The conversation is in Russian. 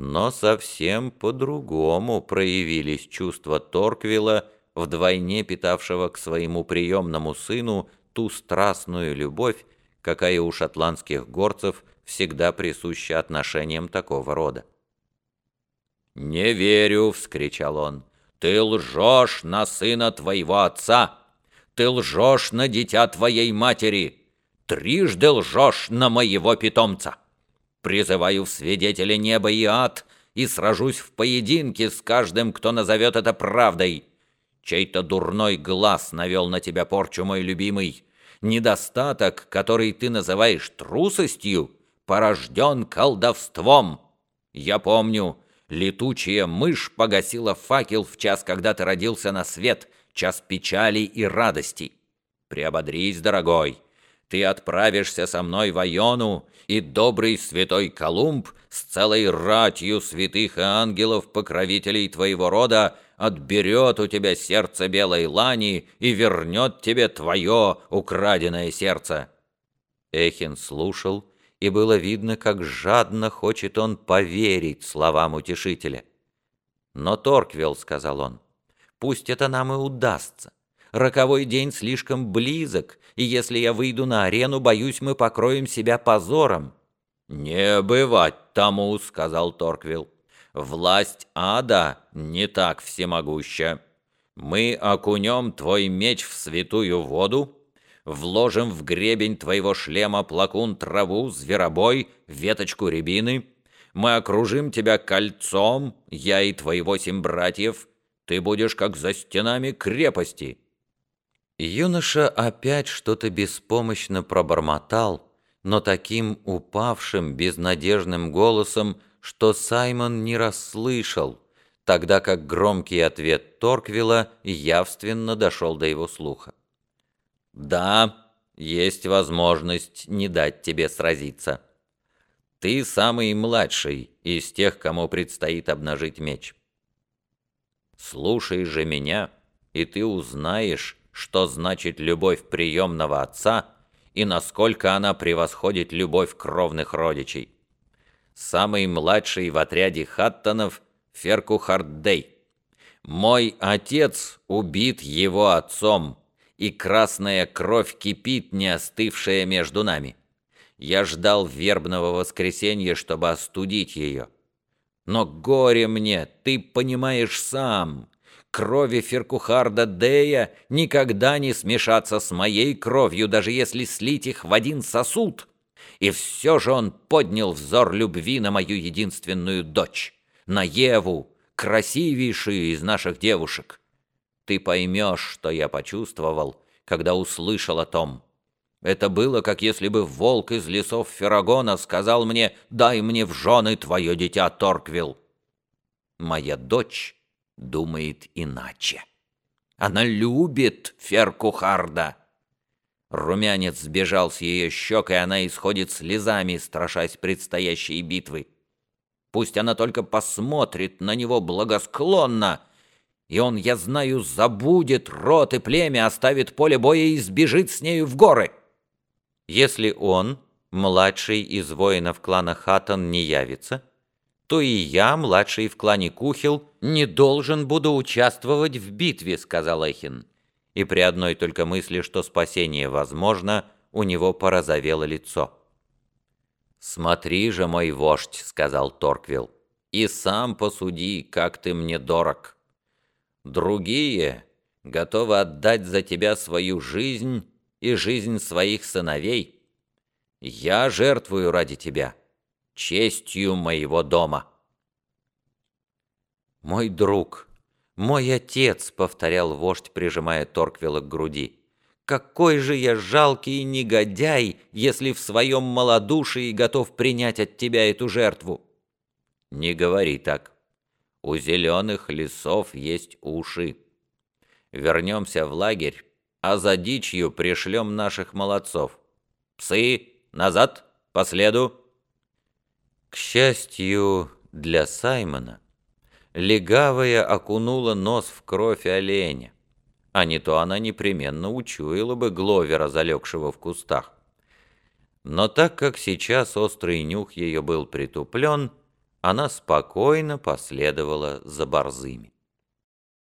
Но совсем по-другому проявились чувства Торквилла, вдвойне питавшего к своему приемному сыну ту страстную любовь, какая у шотландских горцев всегда присуща отношениям такого рода. «Не верю!» — вскричал он. «Ты лжешь на сына твоего отца! Ты лжешь на дитя твоей матери! Трижды лжешь на моего питомца! Призываю в свидетеля неба и ад и сражусь в поединке с каждым, кто назовет это правдой! Чей-то дурной глаз навел на тебя порчу, мой любимый! Недостаток, который ты называешь трусостью, порожден колдовством! Я помню, Летучая мышь погасила факел в час, когда ты родился на свет, час печали и радости. Приободрись, дорогой, ты отправишься со мной в Айону, и добрый святой Колумб с целой ратью святых и ангелов, покровителей твоего рода, отберет у тебя сердце белой лани и вернет тебе твое украденное сердце». Эхин слушал и было видно, как жадно хочет он поверить словам утешителя. «Но, Торквилл, — сказал он, — пусть это нам и удастся. Роковой день слишком близок, и если я выйду на арену, боюсь, мы покроем себя позором». «Не бывать тому, — сказал Торквилл. Власть ада не так всемогуща. Мы окунем твой меч в святую воду, вложим в гребень твоего шлема плакун траву, зверобой, веточку рябины. Мы окружим тебя кольцом, я и твои восемь братьев. Ты будешь как за стенами крепости». Юноша опять что-то беспомощно пробормотал, но таким упавшим, безнадежным голосом, что Саймон не расслышал, тогда как громкий ответ Торквилла явственно дошел до его слуха. Да, есть возможность не дать тебе сразиться. Ты самый младший из тех, кому предстоит обнажить меч. Слушай же меня, и ты узнаешь, что значит любовь приемного отца и насколько она превосходит любовь кровных родичей. Самый младший в отряде Хаттонов — Ферку Харддей. Мой отец убит его отцом, и красная кровь кипит, не остывшая между нами. Я ждал вербного воскресенья, чтобы остудить ее. Но горе мне, ты понимаешь сам, крови Феркухарда Дея никогда не смешаться с моей кровью, даже если слить их в один сосуд. И все же он поднял взор любви на мою единственную дочь, на Еву, красивейшую из наших девушек. Ты поймешь, что я почувствовал, когда услышал о том. Это было, как если бы волк из лесов Ферагона сказал мне «Дай мне в жены твое дитя, Торквилл». Моя дочь думает иначе. Она любит Феркухарда. Румянец сбежал с ее щек, и она исходит слезами, страшась предстоящей битвы. Пусть она только посмотрит на него благосклонно, и он, я знаю, забудет род и племя, оставит поле боя и сбежит с нею в горы. Если он, младший из воинов клана Хаттон, не явится, то и я, младший в клане Кухил, не должен буду участвовать в битве», — сказал Эхин. И при одной только мысли, что спасение возможно, у него порозовело лицо. «Смотри же, мой вождь», — сказал Торквилл, — «и сам посуди, как ты мне дорог». Другие готовы отдать за тебя свою жизнь и жизнь своих сыновей. Я жертвую ради тебя честью моего дома». «Мой друг, мой отец», — повторял вождь, прижимая Торквилла к груди. «Какой же я жалкий негодяй, если в своем малодушии готов принять от тебя эту жертву!» «Не говори так. У зеленых лесов есть уши. Вернемся в лагерь, а за дичью пришлем наших молодцов. Псы, назад, по следу!» К счастью для Саймона, легавая окунула нос в кровь оленя, а не то она непременно учуяла бы Гловера, залегшего в кустах. Но так как сейчас острый нюх ее был притуплен, она спокойно последовала за борзыми.